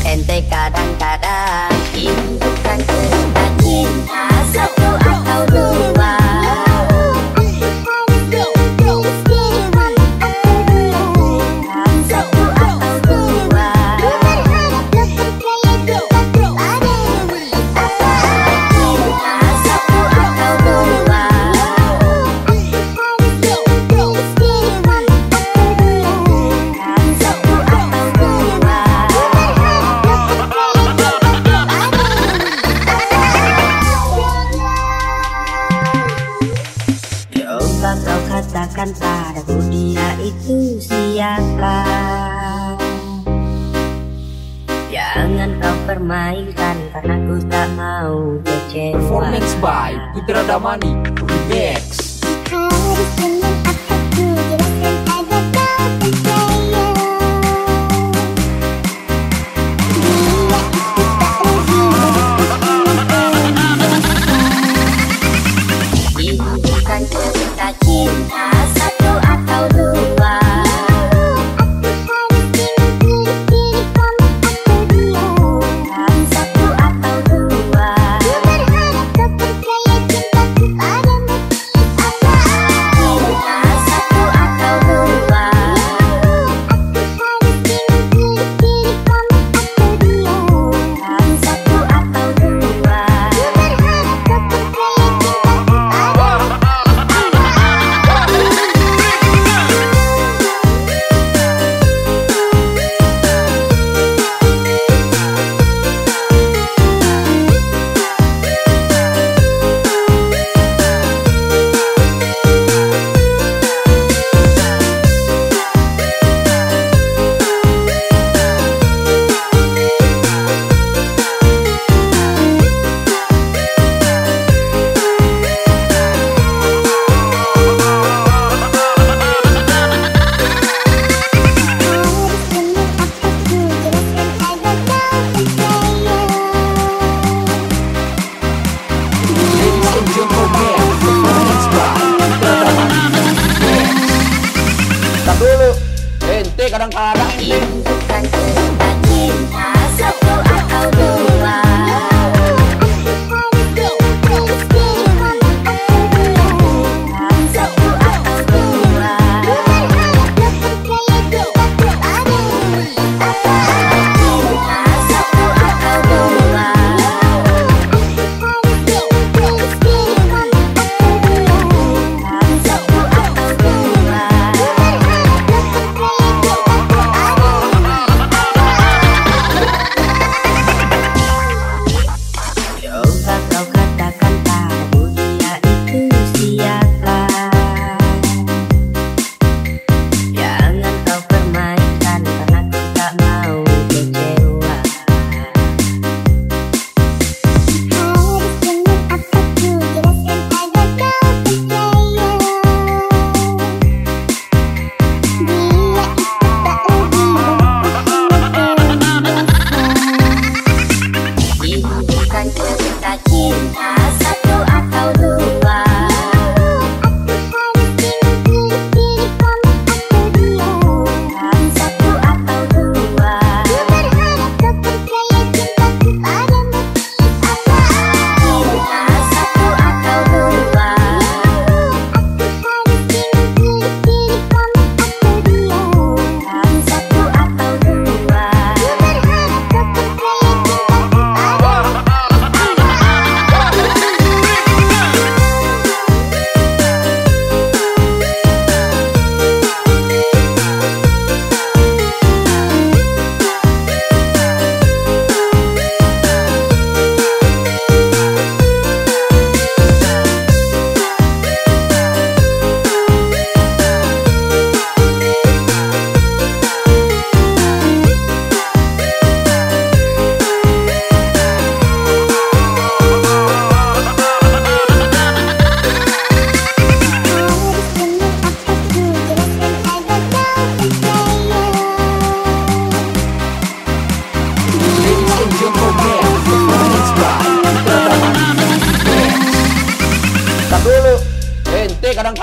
kente kadang-kadang Induk kan kebatin dunia itu siapa? Jangan kau permainkan karena ku tak mau kecewa. Performance by Putra Damani Remix. Thursday, kadang-kadang. Sekarang.